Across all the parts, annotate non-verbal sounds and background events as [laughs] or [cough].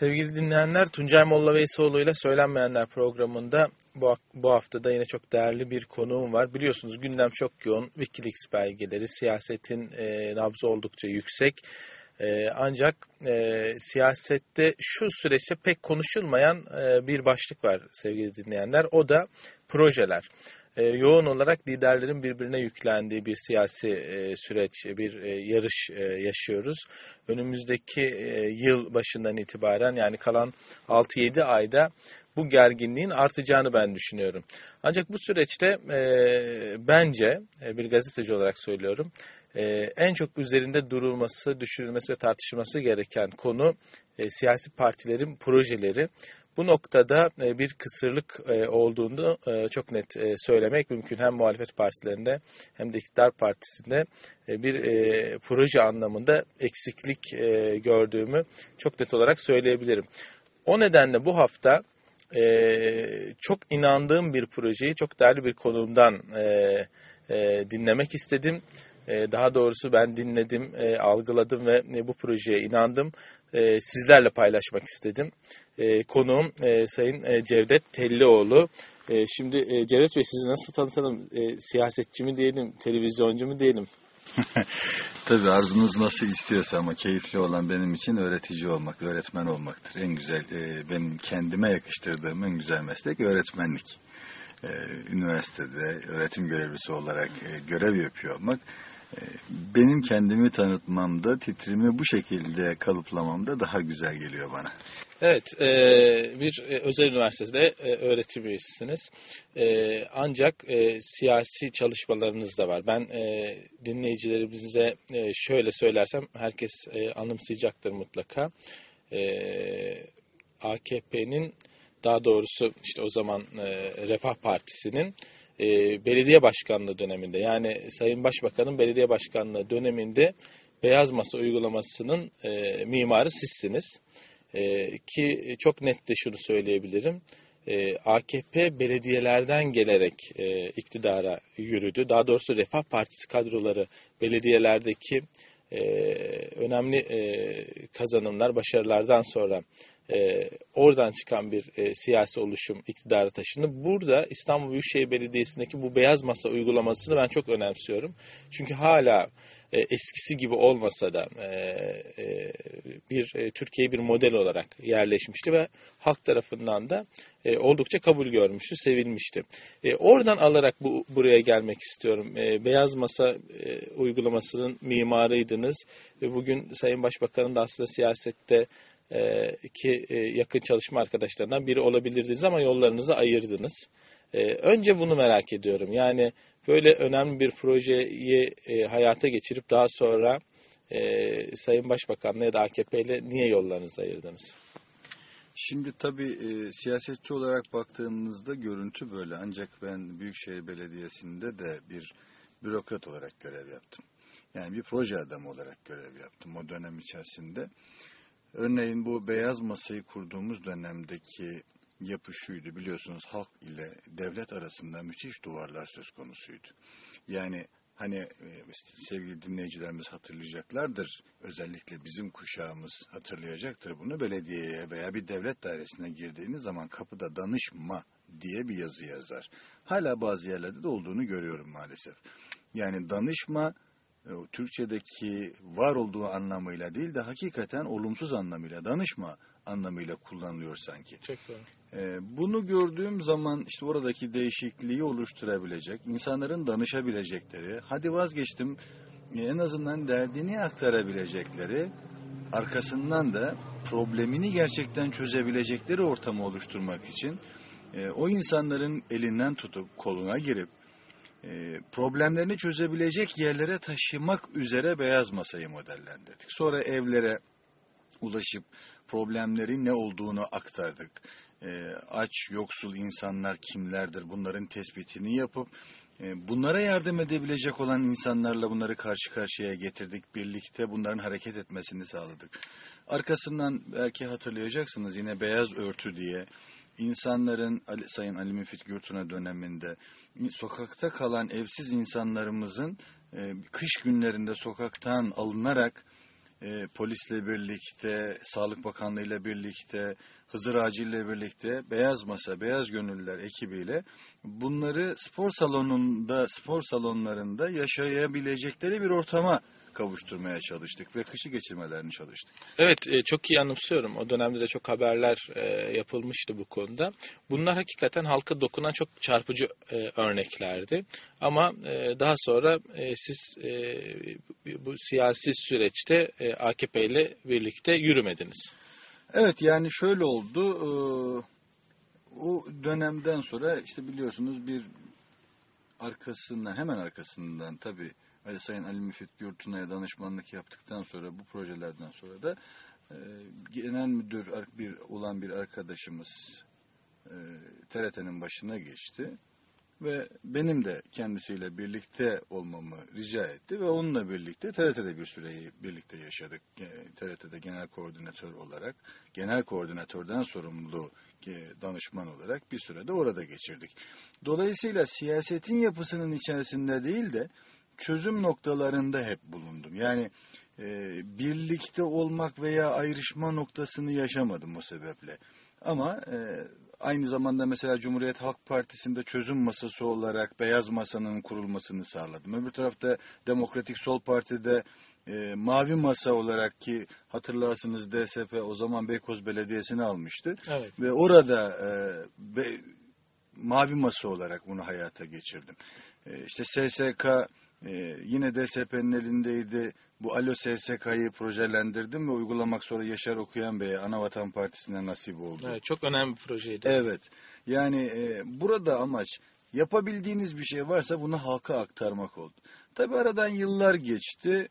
Sevgili dinleyenler, Tuncay Molla Veysoğlu ile Söylenmeyenler programında bu, bu haftada yine çok değerli bir konuğum var. Biliyorsunuz gündem çok yoğun. Wikileaks belgeleri, siyasetin e, nabzı oldukça yüksek. E, ancak e, siyasette şu süreçte pek konuşulmayan e, bir başlık var sevgili dinleyenler. O da projeler e, yoğun olarak liderlerin birbirine yüklendiği bir siyasi e, süreç, bir e, yarış e, yaşıyoruz. Önümüzdeki e, yıl başından itibaren yani kalan 6-7 ayda bu gerginliğin artacağını ben düşünüyorum. Ancak bu süreçte e, bence e, bir gazeteci olarak söylüyorum e, en çok üzerinde durulması, düşünülmesi ve tartışılması gereken konu e, siyasi partilerin projeleri. Bu noktada e, bir kısırlık e, olduğunu e, çok net söylemek mümkün. Hem muhalefet partilerinde hem de iktidar partisinde bir proje anlamında eksiklik gördüğümü çok net olarak söyleyebilirim. O nedenle bu hafta çok inandığım bir projeyi çok değerli bir konumdan dinlemek istedim. Daha doğrusu ben dinledim, algıladım ve bu projeye inandım. Sizlerle paylaşmak istedim e, konuğum e, Sayın e, Cevdet Tellioğlu. E, şimdi e, Cevdet Bey sizi nasıl tanıtalım? E, siyasetçi mi diyelim, televizyoncu mu diyelim? [laughs] Tabii arzunuz nasıl istiyorsa ama keyifli olan benim için öğretici olmak, öğretmen olmaktır. En güzel, e, benim kendime yakıştırdığım en güzel meslek öğretmenlik. E, üniversitede öğretim görevlisi olarak e, görev yapıyor olmak e, benim kendimi tanıtmamda, titrimi bu şekilde kalıplamamda daha güzel geliyor bana. Evet, e, bir e, özel üniversitede e, öğretim üyesisiniz. Ancak siyasi çalışmalarınız da var. Ben dinleyicilerimize şöyle söylersem herkes anımsayacaktır mutlaka. AKP'nin daha doğrusu işte o zaman Refah Partisi'nin belediye başkanlığı döneminde yani Sayın Başbakan'ın belediye başkanlığı döneminde beyaz masa uygulamasının mimarı sizsiniz. E, ki çok net de şunu söyleyebilirim. E, AKP belediyelerden gelerek e, iktidara yürüdü. Daha doğrusu Refah Partisi kadroları belediyelerdeki e, önemli e, kazanımlar, başarılardan sonra oradan çıkan bir siyasi oluşum iktidara taşındı. Burada İstanbul Büyükşehir Belediyesi'ndeki bu beyaz masa uygulamasını ben çok önemsiyorum. Çünkü hala e, eskisi gibi olmasa da e, e, bir e, bir model olarak yerleşmişti ve halk tarafından da oldukça kabul görmüştü, sevilmişti. Oradan alarak bu buraya gelmek istiyorum. Beyaz masa uygulamasının mimarıydınız. E, bugün Sayın Başbakan'ın da aslında siyasette e, yakın çalışma arkadaşlarından biri olabilirdiniz ama yollarınızı ayırdınız. E, önce bunu merak ediyorum. Yani böyle önemli bir projeyi hayata geçirip daha sonra Sayın Başbakan'la ya da AKP ile niye yollarınızı ayırdınız? Şimdi tabii e, siyasetçi olarak baktığımızda görüntü böyle. Ancak ben Büyükşehir Belediyesi'nde de bir bürokrat olarak görev yaptım. Yani bir proje adamı olarak görev yaptım o dönem içerisinde. Örneğin bu beyaz masayı kurduğumuz dönemdeki yapı şuydu biliyorsunuz halk ile devlet arasında müthiş duvarlar söz konusuydu. Yani hani e, sevgili dinleyicilerimiz hatırlayacaklardır. Özellikle bizim kuşağımız hatırlayacaktır bunu. Belediyeye veya bir devlet dairesine girdiğiniz zaman kapıda danışma diye bir yazı yazar. Hala bazı yerlerde de olduğunu görüyorum maalesef. Yani danışma e, Türkçedeki var olduğu anlamıyla değil de hakikaten olumsuz anlamıyla, danışma anlamıyla kullanılıyor sanki. Çok doğru. E, bunu gördüğüm zaman işte oradaki değişikliği oluşturabilecek, insanların danışabilecekleri, hadi vazgeçtim e, en azından derdini aktarabilecekleri, arkasından da problemini gerçekten çözebilecekleri ortamı oluşturmak için o insanların elinden tutup koluna girip e, problemlerini çözebilecek yerlere taşımak üzere beyaz masayı modellendirdik. Sonra evlere ulaşıp problemlerin ne olduğunu aktardık. E, aç, yoksul insanlar kimlerdir bunların tespitini yapıp e, bunlara yardım edebilecek olan insanlarla bunları karşı karşıya getirdik. Birlikte bunların hareket etmesini sağladık. Arkasından belki hatırlayacaksınız yine beyaz örtü diye insanların Sayın Ali Müfit Gürtuna döneminde sokakta kalan evsiz insanlarımızın e, kış günlerinde sokaktan alınarak e, polisle birlikte, Sağlık Bakanlığı ile birlikte, Hızır Ağacı ile birlikte Beyaz Masa, Beyaz Gönüllüler ekibiyle bunları spor salonunda, spor salonlarında yaşayabilecekleri bir ortama kavuşturmaya çalıştık ve kışı geçirmelerini çalıştık. Evet e, çok iyi anımsıyorum. O dönemde de çok haberler e, yapılmıştı bu konuda. Bunlar hakikaten halka dokunan çok çarpıcı e, örneklerdi. Ama daha sonra siz bu siyasi süreçte AKP ile birlikte yürümediniz. Evet yani şöyle oldu. O dönemden sonra işte biliyorsunuz bir arkasından hemen arkasından tabii ve Sayın Ali Müfit Gürtünay'a danışmanlık yaptıktan sonra bu projelerden sonra da e, genel müdür bir olan bir arkadaşımız e, TRT'nin başına geçti ve benim de kendisiyle birlikte olmamı rica etti ve onunla birlikte TRT'de bir süreyi birlikte yaşadık. TRT'de genel koordinatör olarak, genel koordinatörden sorumlu danışman olarak bir sürede orada geçirdik. Dolayısıyla siyasetin yapısının içerisinde değil de çözüm noktalarında hep bulundum. Yani e, birlikte olmak veya ayrışma noktasını yaşamadım o sebeple. Ama e, aynı zamanda mesela Cumhuriyet Halk Partisi'nde çözüm masası olarak beyaz masanın kurulmasını sağladım. Öbür tarafta Demokratik Sol Parti'de e, mavi masa olarak ki hatırlarsınız DSF o zaman Beykoz Belediyesi'ni almıştı. Evet. Ve orada e, be, mavi masa olarak bunu hayata geçirdim. E, işte SSK ee, yine DSP'nin elindeydi. Bu Alo SSK'yı projelendirdim ve uygulamak sonra Yaşar Okuyan Bey'e Anavatan Partisi'ne nasip oldu. Evet, çok önemli bir projeydi. Evet. Yani e, burada amaç yapabildiğiniz bir şey varsa bunu halka aktarmak oldu. Tabi aradan yıllar geçti.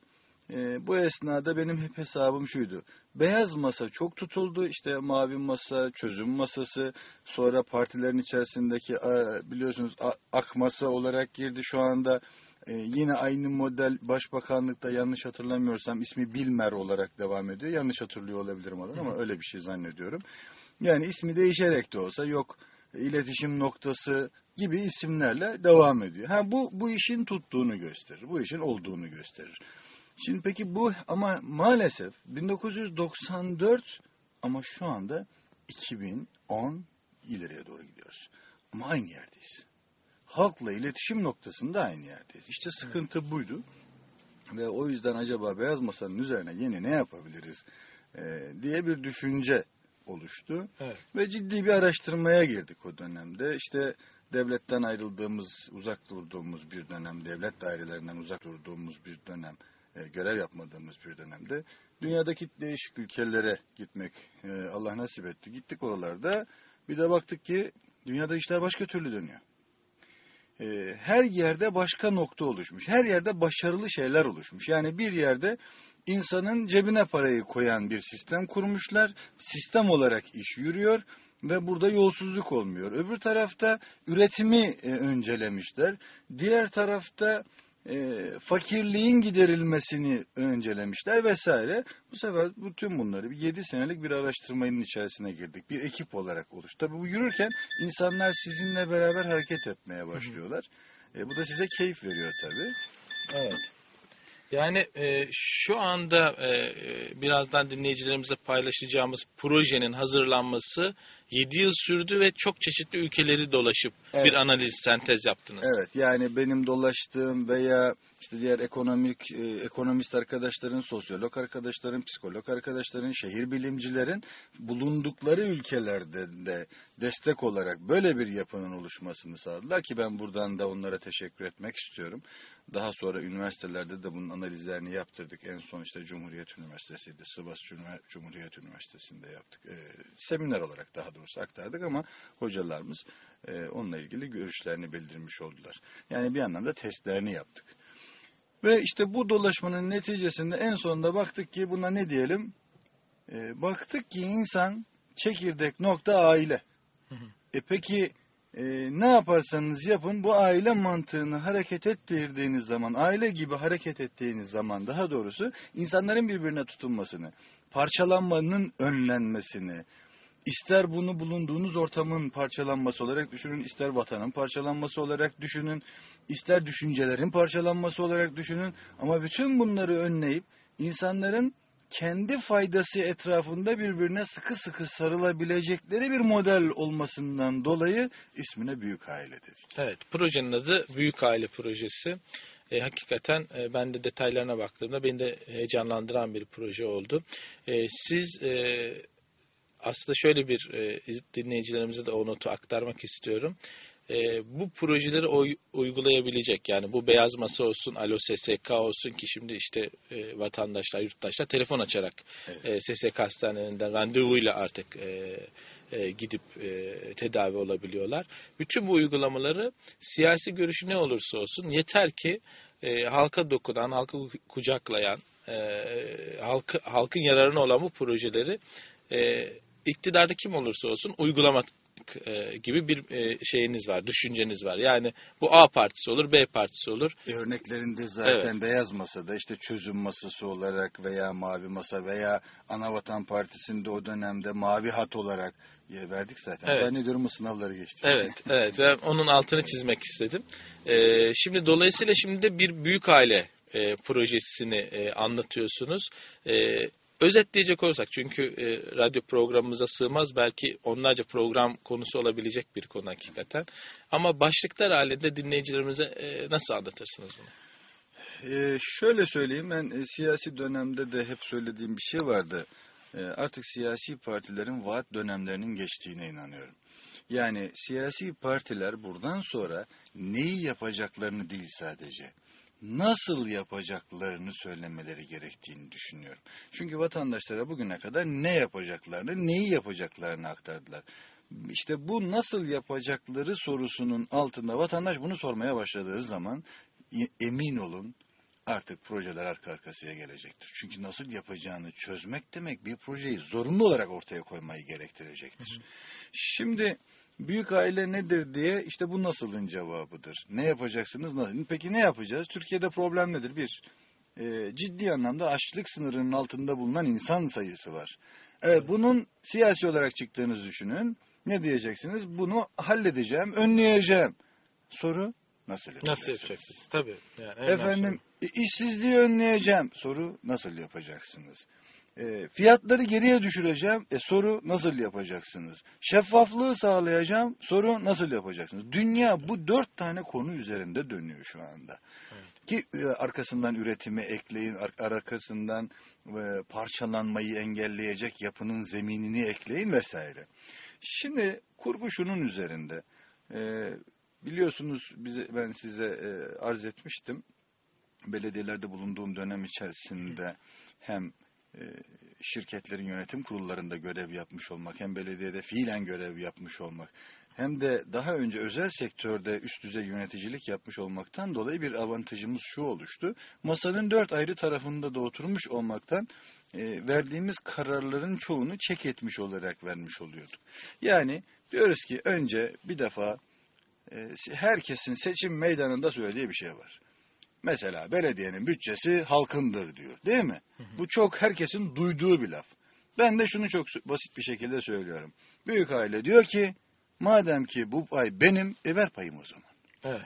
E, bu esnada benim hep hesabım şuydu. Beyaz masa çok tutuldu. İşte mavi masa, çözüm masası, sonra partilerin içerisindeki biliyorsunuz ak masa olarak girdi şu anda. Ee, yine aynı model başbakanlıkta yanlış hatırlamıyorsam ismi Bilmer olarak devam ediyor. Yanlış hatırlıyor olabilirim adam ama öyle bir şey zannediyorum. Yani ismi değişerek de olsa yok iletişim noktası gibi isimlerle devam ediyor. Ha bu bu işin tuttuğunu gösterir. Bu işin olduğunu gösterir. Şimdi peki bu ama maalesef 1994 ama şu anda 2010 ileriye doğru gidiyoruz. Ama aynı yerdeyiz halkla iletişim noktasında aynı yerdeyiz. İşte sıkıntı buydu. Ve o yüzden acaba Beyaz Masa'nın üzerine yeni ne yapabiliriz e, diye bir düşünce oluştu. Evet. Ve ciddi bir araştırmaya girdik o dönemde. İşte devletten ayrıldığımız, uzak durduğumuz bir dönem, devlet dairelerinden uzak durduğumuz bir dönem, e, görev yapmadığımız bir dönemde dünyadaki değişik ülkelere gitmek e, Allah nasip etti. Gittik oralarda. Bir de baktık ki dünyada işler başka türlü dönüyor. Ee, her yerde başka nokta oluşmuş. Her yerde başarılı şeyler oluşmuş. Yani bir yerde insanın cebine parayı koyan bir sistem kurmuşlar. Sistem olarak iş yürüyor ve burada yolsuzluk olmuyor. Öbür tarafta üretimi e, öncelemişler. Diğer tarafta e, fakirliğin giderilmesini öncelemişler vesaire. Bu sefer bütün bunları bir 7 senelik bir araştırmanın içerisine girdik. Bir ekip olarak oluştu. Tabii bu yürürken insanlar sizinle beraber hareket etmeye başlıyorlar. E, bu da size keyif veriyor tabii. Evet. Yani e, şu anda e, birazdan dinleyicilerimize paylaşacağımız projenin hazırlanması 7 yıl sürdü ve çok çeşitli ülkeleri dolaşıp evet. bir analiz, sentez yaptınız. Evet yani benim dolaştığım veya işte diğer ekonomik e, ekonomist arkadaşların, sosyolog arkadaşların, psikolog arkadaşların, şehir bilimcilerin bulundukları ülkelerde de destek olarak böyle bir yapının oluşmasını sağladılar ki ben buradan da onlara teşekkür etmek istiyorum. Daha sonra üniversitelerde de bunun analizlerini yaptırdık. En son işte Cumhuriyet Üniversitesi'ydi. Sivas Cumhuriyet Üniversitesi'nde yaptık. E, seminer olarak daha doğrusu aktardık ama hocalarımız e, onunla ilgili görüşlerini bildirmiş oldular. Yani bir anlamda testlerini yaptık. Ve işte bu dolaşmanın neticesinde en sonunda baktık ki buna ne diyelim? E, baktık ki insan çekirdek nokta aile. E peki e, ne yaparsanız yapın bu aile mantığını hareket ettirdiğiniz zaman, aile gibi hareket ettiğiniz zaman daha doğrusu insanların birbirine tutunmasını, parçalanmanın önlenmesini, ister bunu bulunduğunuz ortamın parçalanması olarak düşünün, ister vatanın parçalanması olarak düşünün, ister düşüncelerin parçalanması olarak düşünün. Ama bütün bunları önleyip insanların kendi faydası etrafında birbirine sıkı sıkı sarılabilecekleri bir model olmasından dolayı ismine büyük aile dedik. Evet, projenin adı Büyük Aile Projesi. E, hakikaten e, ben de detaylarına baktığımda beni de heyecanlandıran bir proje oldu. E, siz e, aslında şöyle bir e, dinleyicilerimize de o notu aktarmak istiyorum. E, bu projeleri oy, uygulayabilecek yani bu beyaz masa olsun, alo SSK olsun ki şimdi işte e, vatandaşlar, yurttaşlar telefon açarak Evet. e, SSK hastanelerinden randevuyla artık e, e, gidip e, tedavi olabiliyorlar. Bütün bu uygulamaları siyasi görüşü ne olursa olsun yeter ki e, halka dokunan, halkı kucaklayan, e, halkı, halkın yararına olan bu projeleri e, iktidarda kim olursa olsun uygulamak e, gibi bir e, şeyiniz var, düşünceniz var. Yani bu A partisi olur, B partisi olur. E, örneklerinde zaten beyaz masada işte çözüm masası olarak veya mavi masa veya Anavatan Partisi'nde o dönemde mavi hat olarak ya verdik zaten. Evet. Zannediyorum bu sınavları geçtik. Evet, evet. Ve onun altını çizmek istedim. E, şimdi dolayısıyla şimdi de bir büyük aile e, projesini e, anlatıyorsunuz. E, özetleyecek olursak çünkü e, radyo programımıza sığmaz belki onlarca program konusu olabilecek bir konu hakikaten. Ama başlıklar halinde dinleyicilerimize e, nasıl anlatırsınız bunu? Ee, şöyle söyleyeyim ben e, siyasi dönemde de hep söylediğim bir şey vardı. Ee, artık siyasi partilerin vaat dönemlerinin geçtiğine inanıyorum. Yani siyasi partiler buradan sonra neyi yapacaklarını değil sadece nasıl yapacaklarını söylemeleri gerektiğini düşünüyorum. Çünkü vatandaşlara bugüne kadar ne yapacaklarını, neyi yapacaklarını aktardılar. İşte bu nasıl yapacakları sorusunun altında vatandaş bunu sormaya başladığı zaman e- emin olun artık projeler arka arkasıya gelecektir. Çünkü nasıl yapacağını çözmek demek bir projeyi zorunlu olarak ortaya koymayı gerektirecektir. Şimdi büyük aile nedir diye işte bu nasılın cevabıdır. Ne yapacaksınız nasıl? Peki ne yapacağız? Türkiye'de problem nedir? Bir, e, ciddi anlamda açlık sınırının altında bulunan insan sayısı var. Evet, bunun siyasi olarak çıktığınızı düşünün. Ne diyeceksiniz? Bunu halledeceğim, önleyeceğim. Soru nasıl yapacaksınız? Nasıl yapacaksınız? Tabii. Yani en Efendim e, işsizliği önleyeceğim. Soru nasıl yapacaksınız? E, fiyatları geriye düşüreceğim. E, soru nasıl yapacaksınız? Şeffaflığı sağlayacağım. Soru nasıl yapacaksınız? Dünya bu dört tane konu üzerinde dönüyor şu anda. Evet. Ki e, arkasından üretimi ekleyin, ar- arkasından e, parçalanmayı engelleyecek yapının zeminini ekleyin vesaire. Şimdi kurgu şunun üzerinde. E, biliyorsunuz bize, ben size e, arz etmiştim. Belediyelerde bulunduğum dönem içerisinde hem şirketlerin yönetim kurullarında görev yapmış olmak, hem belediyede fiilen görev yapmış olmak, hem de daha önce özel sektörde üst düzey yöneticilik yapmış olmaktan dolayı bir avantajımız şu oluştu. Masanın dört ayrı tarafında da oturmuş olmaktan e, verdiğimiz kararların çoğunu çek etmiş olarak vermiş oluyorduk. Yani diyoruz ki önce bir defa e, herkesin seçim meydanında söylediği bir şey var. Mesela belediyenin bütçesi halkındır diyor değil mi? Bu çok herkesin duyduğu bir laf. Ben de şunu çok basit bir şekilde söylüyorum. Büyük aile diyor ki madem ki bu pay benim e ver payımı o zaman. Evet.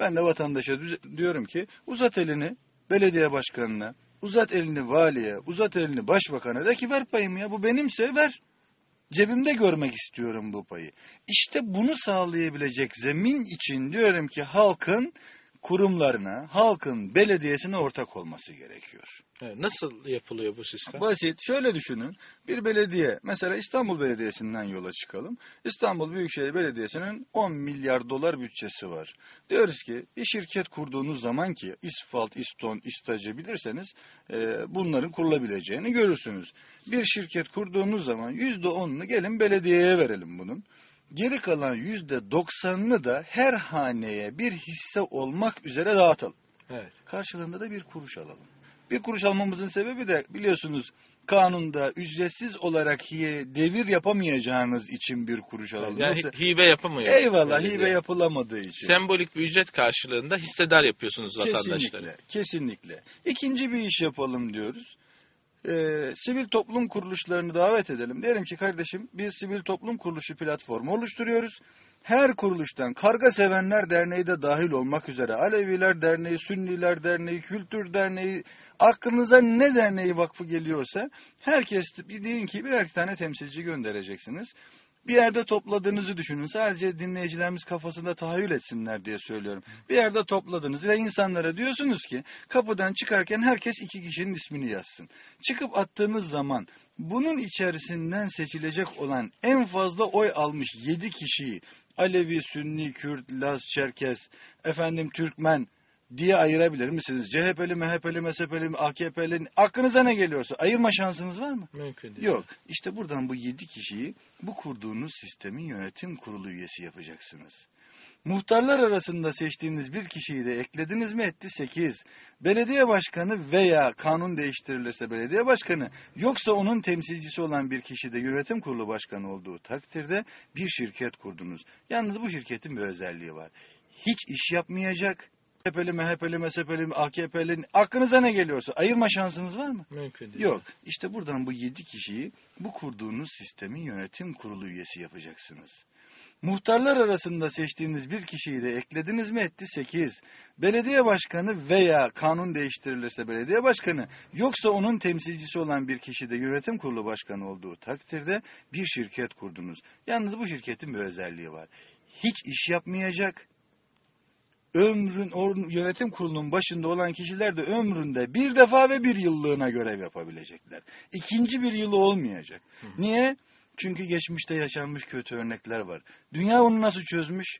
Ben de vatandaşa diyorum ki uzat elini belediye başkanına, uzat elini valiye, uzat elini başbakana de ki ver payımı ya bu benimse ver. Cebimde görmek istiyorum bu payı. İşte bunu sağlayabilecek zemin için diyorum ki halkın kurumlarına, halkın belediyesine ortak olması gerekiyor. Evet. Nasıl yapılıyor bu sistem? Basit. Şöyle düşünün. Bir belediye, mesela İstanbul Belediyesi'nden yola çıkalım. İstanbul Büyükşehir Belediyesi'nin 10 milyar dolar bütçesi var. Diyoruz ki bir şirket kurduğunuz zaman ki isfalt, iston, istacı bilirseniz e, bunların kurulabileceğini görürsünüz. Bir şirket kurduğunuz zaman %10'unu gelin belediyeye verelim bunun. Geri kalan %90'ını da her haneye bir hisse olmak üzere dağıtalım. Evet. Karşılığında da bir kuruş alalım. Bir kuruş almamızın sebebi de biliyorsunuz kanunda ücretsiz olarak devir yapamayacağınız için bir kuruş alalım. Yani Yoksa, hibe yapamıyor. eyvallah hibe yapılamadığı için. Sembolik bir ücret karşılığında hissedar yapıyorsunuz vatandaşları. Kesinlikle, kesinlikle. İkinci bir iş yapalım diyoruz. Ee, sivil toplum kuruluşlarını davet edelim. Diyelim ki kardeşim biz sivil toplum kuruluşu platformu oluşturuyoruz. Her kuruluştan Karga Sevenler Derneği de dahil olmak üzere Aleviler Derneği, Sünniler Derneği, Kültür Derneği, aklınıza ne derneği vakfı geliyorsa herkes deyin ki birer tane temsilci göndereceksiniz bir yerde topladığınızı düşünün. Sadece dinleyicilerimiz kafasında tahayyül etsinler diye söylüyorum. Bir yerde topladınız ve insanlara diyorsunuz ki kapıdan çıkarken herkes iki kişinin ismini yazsın. Çıkıp attığınız zaman bunun içerisinden seçilecek olan en fazla oy almış yedi kişiyi Alevi, Sünni, Kürt, Laz, Çerkez, efendim Türkmen, diye ayırabilir misiniz? CHP'li, MHP'li, MSP'li, AKP'li aklınıza ne geliyorsa ayırma şansınız var mı? Mümkün değil. Yok. İşte buradan bu yedi kişiyi bu kurduğunuz sistemin yönetim kurulu üyesi yapacaksınız. Muhtarlar arasında seçtiğiniz bir kişiyi de eklediniz mi etti 8. Belediye başkanı veya kanun değiştirilirse belediye başkanı yoksa onun temsilcisi olan bir kişi de yönetim kurulu başkanı olduğu takdirde bir şirket kurdunuz. Yalnız bu şirketin bir özelliği var. Hiç iş yapmayacak, CHP'li, MHP'li, MSP'li, AKP'li aklınıza ne geliyorsa ayırma şansınız var mı? Mümkün değil. Yok. İşte buradan bu yedi kişiyi bu kurduğunuz sistemin yönetim kurulu üyesi yapacaksınız. Muhtarlar arasında seçtiğiniz bir kişiyi de eklediniz mi etti 8. Belediye başkanı veya kanun değiştirilirse belediye başkanı yoksa onun temsilcisi olan bir kişi de yönetim kurulu başkanı olduğu takdirde bir şirket kurdunuz. Yalnız bu şirketin bir özelliği var. Hiç iş yapmayacak, ömrün or, yönetim kurulunun başında olan kişiler de ömründe bir defa ve bir yıllığına görev yapabilecekler. İkinci bir yılı olmayacak. Hı. Niye? Çünkü geçmişte yaşanmış kötü örnekler var. Dünya onu nasıl çözmüş?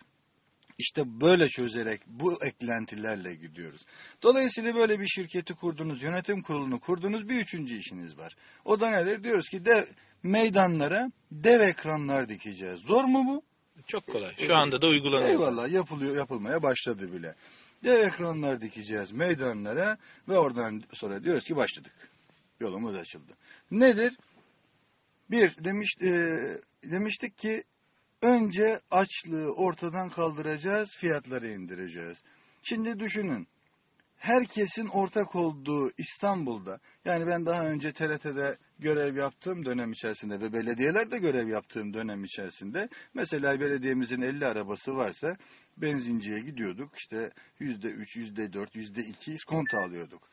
İşte böyle çözerek bu eklentilerle gidiyoruz. Dolayısıyla böyle bir şirketi kurdunuz, yönetim kurulunu kurdunuz, bir üçüncü işiniz var. O da nedir? Diyoruz ki de meydanlara dev ekranlar dikeceğiz. Zor mu bu? Çok kolay. Şu anda da uygulanıyor. Eyvallah yapılıyor, yapılmaya başladı bile. Dev ekranlar dikeceğiz meydanlara ve oradan sonra diyoruz ki başladık. Yolumuz açıldı. Nedir? Bir, demiş, e, demiştik ki önce açlığı ortadan kaldıracağız, fiyatları indireceğiz. Şimdi düşünün, herkesin ortak olduğu İstanbul'da, yani ben daha önce TRT'de görev yaptığım dönem içerisinde ve belediyelerde görev yaptığım dönem içerisinde, mesela belediyemizin 50 arabası varsa benzinciye gidiyorduk, işte %3, %4, %2 iskonto alıyorduk.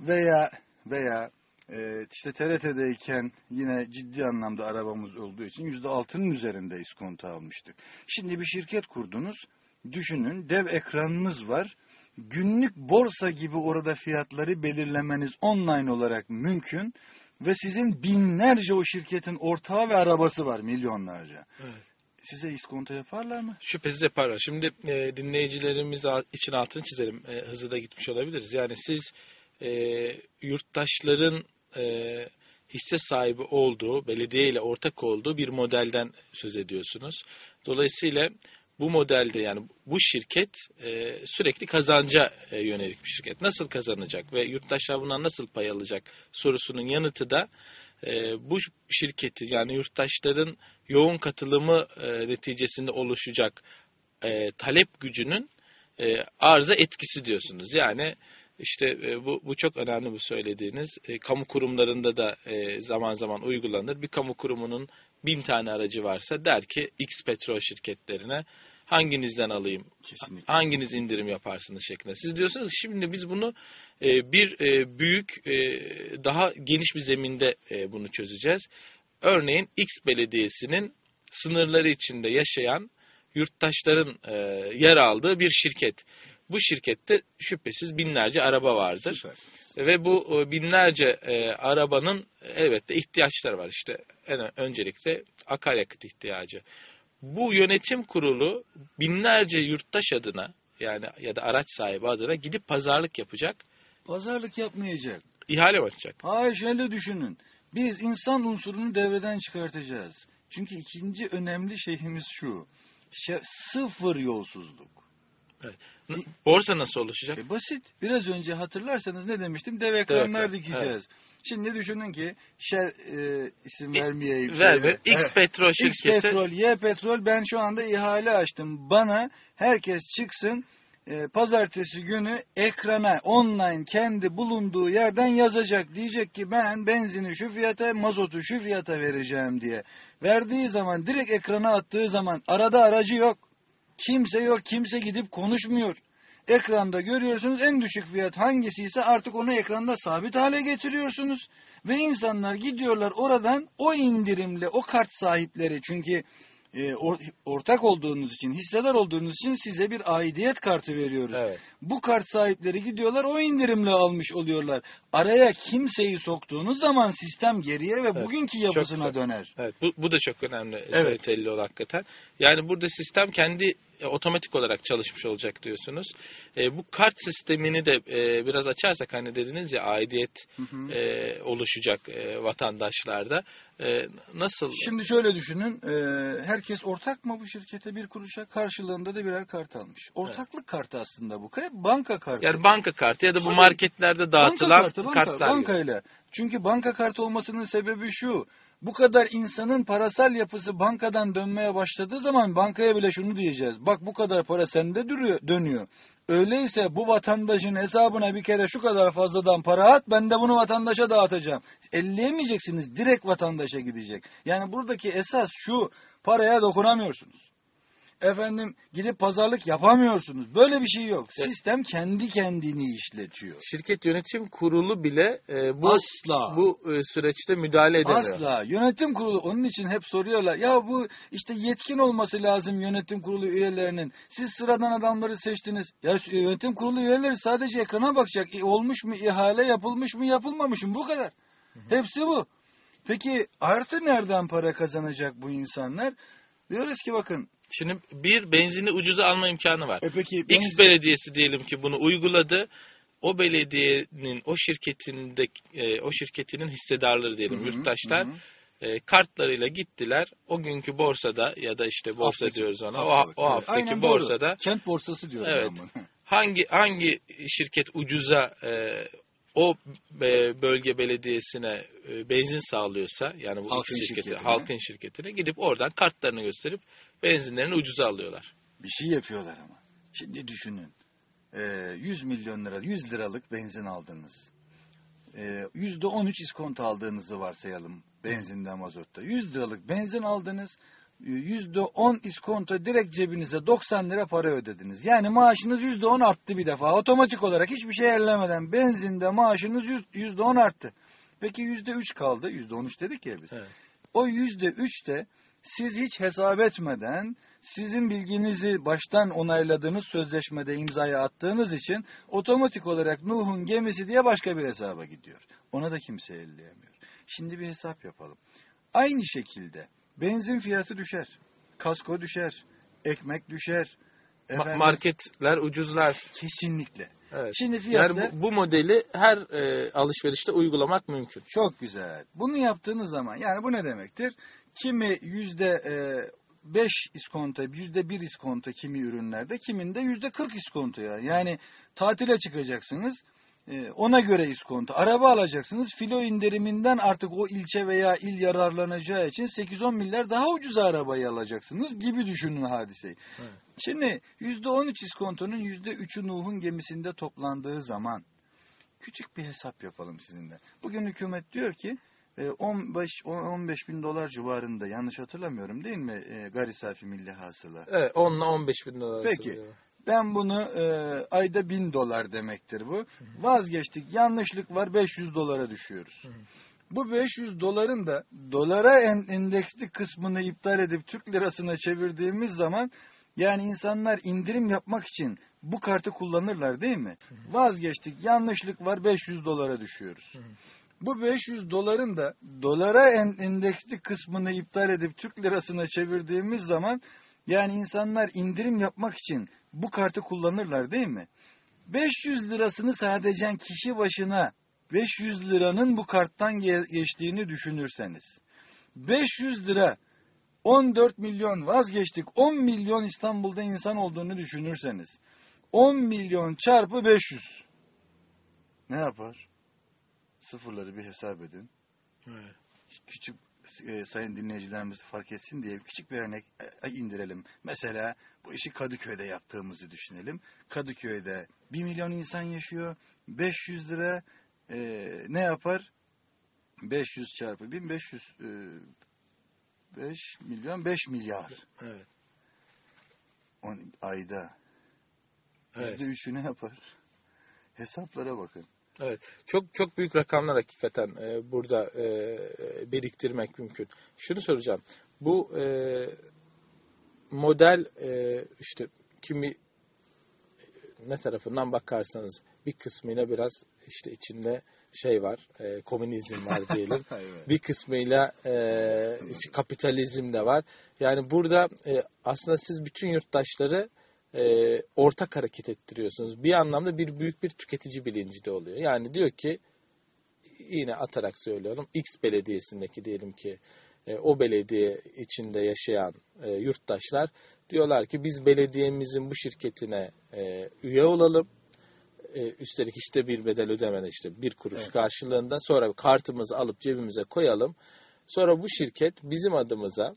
Veya veya e, işte TRT'deyken yine ciddi anlamda arabamız olduğu için %6'nın üzerinde iskonto almıştık. Şimdi bir şirket kurdunuz, düşünün dev ekranınız var, günlük borsa gibi orada fiyatları belirlemeniz online olarak mümkün ve sizin binlerce o şirketin ortağı ve arabası var milyonlarca. Evet. Size iskonto yaparlar mı? Şüphesiz yaparlar. Şimdi e, dinleyicilerimiz için altını çizelim. E, hızlı da gitmiş olabiliriz. Yani siz e, yurttaşların e, hisse sahibi olduğu, belediye ile ortak olduğu bir modelden söz ediyorsunuz. Dolayısıyla bu modelde yani bu şirket e, sürekli kazanca e, yönelik bir şirket. Nasıl kazanacak ve yurttaşlar bundan nasıl pay alacak sorusunun yanıtı da e, bu şirketi yani yurttaşların yoğun katılımı e, neticesinde oluşacak e, talep gücünün e, arıza etkisi diyorsunuz. Yani işte e, bu, bu çok önemli bu söylediğiniz. E, kamu kurumlarında da e, zaman zaman uygulanır. Bir kamu kurumunun bin tane aracı varsa der ki X petrol şirketlerine hanginizden alayım, Kesinlikle. hanginiz indirim yaparsınız şeklinde. Siz diyorsunuz ki şimdi biz bunu e, bir e, büyük, e, daha geniş bir zeminde e, bunu çözeceğiz. Örneğin X belediyesinin sınırları içinde yaşayan yurttaşların e, yer aldığı bir şirket. Bu şirkette şüphesiz binlerce araba vardır. Süpersiniz. Ve bu e, binlerce e, arabanın elbette ihtiyaçları var. İşte en öncelikle akaryakıt ihtiyacı. Bu yönetim kurulu binlerce yurttaş adına yani ya da araç sahibi adına gidip pazarlık yapacak. Pazarlık yapmayacak. İhale mi açacak? Hayır şöyle düşünün. Biz insan unsurunu devreden çıkartacağız. Çünkü ikinci önemli şeyimiz şu. Şey, sıfır yolsuzluk. Evet. Borsa nasıl oluşacak? E basit. Biraz önce hatırlarsanız ne demiştim? Dev ekranlar evet, dikeceğiz. Evet. Şimdi düşünün ki Shell e, isim vermeyeyim. Ver ver. X evet. petrol şirketi. X petrol, Y petrol ben şu anda ihale açtım. Bana herkes çıksın e, pazartesi günü ekrana online kendi bulunduğu yerden yazacak. Diyecek ki ben benzini şu fiyata, mazotu şu fiyata vereceğim diye. Verdiği zaman direkt ekrana attığı zaman arada aracı yok. Kimse yok, kimse gidip konuşmuyor. Ekranda görüyorsunuz en düşük fiyat hangisi ise artık onu ekranda sabit hale getiriyorsunuz. Ve insanlar gidiyorlar oradan o indirimle o kart sahipleri çünkü e, or, ortak olduğunuz için, hissedar olduğunuz için size bir aidiyet kartı veriyoruz. Evet. Bu kart sahipleri gidiyorlar o indirimle almış oluyorlar. Araya kimseyi soktuğunuz zaman sistem geriye ve Evet, bugünkü yapısına döner. Evet, bu, bu da çok önemli. Evet. Ol hakikaten. Yani burada sistem kendi e, otomatik olarak çalışmış olacak diyorsunuz. E, bu kart sistemini de e, biraz açarsak hani dediniz ya aidiyet Hı hı. e, oluşacak e, vatandaşlarda. E, nasıl? Şimdi şöyle düşünün, e, herkes ortak mı bu şirkete bir kuruşa karşılığında da birer kart almış. Ortaklık kartı aslında bu. Banka kartı. yani banka kartı ya da bu Tabii. marketlerde dağıtılan banka kartı, banka, kartlar. gibi. bankayla. Çünkü banka kartı olmasının sebebi şu. Bu kadar insanın parasal yapısı bankadan dönmeye başladığı zaman bankaya bile şunu diyeceğiz. Bak bu kadar para sende duruyor, dönüyor. Öyleyse bu vatandaşın hesabına bir kere şu kadar fazladan para at ben de bunu vatandaşa dağıtacağım. Elleyemeyeceksiniz direkt vatandaşa gidecek. Yani buradaki esas şu paraya dokunamıyorsunuz. Efendim gidip pazarlık yapamıyorsunuz. Böyle bir şey yok. Sistem kendi kendini işletiyor. Şirket yönetim kurulu bile e, bu Asla. bu e, süreçte müdahale edemiyor. Asla. Yönetim kurulu onun için hep soruyorlar. Ya bu işte yetkin olması lazım yönetim kurulu üyelerinin. Siz sıradan adamları seçtiniz. Ya şu yönetim kurulu üyeleri sadece ekrana bakacak. E, olmuş mu ihale yapılmış mı yapılmamış mı bu kadar. Hepsi bu. Peki artı nereden para kazanacak bu insanlar? Diyoruz ki bakın. Şimdi bir benzini ucuza alma imkanı var. E peki X benzin- belediyesi diyelim ki bunu uyguladı. O belediyenin o şirketinde e, o şirketinin hissedarları diyelim Hı hı, yurttaşlar hı hı. e, kartlarıyla gittiler. O günkü borsada ya da işte borsa Haftaki, diyoruz ona. haftalık, o, o haftaki Aynen doğru. borsada Kent borsası diyorum Evet. [laughs] hangi hangi şirket ucuza e, o e, bölge belediyesine e, benzin sağlıyorsa yani bu Halkın X şirketi şirketine. halkın şirketine gidip oradan kartlarını gösterip benzinlerini ucuza alıyorlar. Bir şey yapıyorlar ama. Şimdi düşünün. Ee, 100 milyon lira, 100 liralık benzin aldınız. Ee, %13 iskonto aldığınızı varsayalım benzinden mazotta. 100 liralık benzin aldınız. ee, %10 iskonto direkt cebinize 90 lira para ödediniz. Yani maaşınız %10 arttı bir defa. Otomatik olarak hiçbir şey ellemeden benzinde maaşınız yüz- %10 arttı. Peki %3 kaldı. %13 dedik ya biz. Evet. O yüzde üç de siz hiç hesap etmeden sizin bilginizi baştan onayladığınız sözleşmede imzaya attığınız için otomatik olarak Nuh'un gemisi diye başka bir hesaba gidiyor. Ona da kimse elleyemiyor. Şimdi bir hesap yapalım. Aynı şekilde benzin fiyatı düşer, kasko düşer, ekmek düşer. Efendim, marketler ucuzlar. kesinlikle. Evet. Şimdi fiyatı Yani bu, bu modeli her e, alışverişte uygulamak mümkün. Çok güzel. Bunu yaptığınız zaman yani bu ne demektir? Kimi yüzde e, beş iskonto, yüzde bir iskonto kimi ürünlerde, kiminde yüzde kırk iskontoya. Yani tatile çıkacaksınız. e, Ona göre iskonto. Araba alacaksınız. Filo indiriminden artık o ilçe veya il yararlanacağı için 8-10 milyar daha ucuza arabayı alacaksınız gibi düşünün hadiseyi. Evet. Şimdi %13 iskontonun %3'ü Nuh'un gemisinde toplandığı zaman küçük bir hesap yapalım sizinle. Bugün hükümet diyor ki 15 15 bin dolar civarında yanlış hatırlamıyorum değil mi e, gayri safi milli hasıla. Evet 10 ile 15 bin dolar. Peki. diyor. Ben bunu e, ayda 1000 dolar demektir bu. Vazgeçtik yanlışlık var 500 dolara düşüyoruz. Hı hı. Bu 500 doların da dolara en, endeksli kısmını iptal edip Türk lirasına çevirdiğimiz zaman yani insanlar indirim yapmak için bu kartı kullanırlar değil mi? Vazgeçtik yanlışlık var 500 dolara düşüyoruz. Hı hı. Bu 500 doların da dolara en, endeksli kısmını iptal edip Türk lirasına çevirdiğimiz zaman yani insanlar indirim yapmak için bu kartı kullanırlar değil mi? 500 lirasını sadece kişi başına 500 liranın bu karttan ge- geçtiğini düşünürseniz 500 lira 14 milyon vazgeçtik 10 milyon İstanbul'da insan olduğunu düşünürseniz 10 milyon çarpı 500 ne yapar? Sıfırları bir hesap edin. Evet. Küçük e, sayın dinleyicilerimiz fark etsin diye küçük bir örnek e, indirelim. Mesela bu işi Kadıköy'de yaptığımızı düşünelim. Kadıköy'de 1 milyon insan yaşıyor. 500 lira e, ne yapar? 500 çarpı 1500 e, 5 milyon 5 milyar. Evet. On, ayda. Evet. %3'ü ne yapar? Hesaplara bakın. Evet. Çok çok büyük rakamlar hakikaten e, burada e, biriktirmek mümkün. Şunu soracağım. Bu e, model e, işte kimi ne tarafından bakarsanız bir kısmıyla biraz işte içinde şey var, e, komünizm var diyelim. [laughs] bir kısmıyla e, kapitalizm de var. Yani burada e, aslında siz bütün yurttaşları e, ortak hareket ettiriyorsunuz. Bir anlamda bir büyük bir tüketici bilinci de oluyor. Yani diyor ki yine atarak söylüyorum X belediyesindeki diyelim ki e, o belediye içinde yaşayan e, yurttaşlar diyorlar ki biz belediyemizin bu şirketine e, üye olalım. E, üstelik işte bir bedel ödemeden işte bir kuruş Evet. karşılığında sonra kartımızı alıp cebimize koyalım. Sonra bu şirket bizim adımıza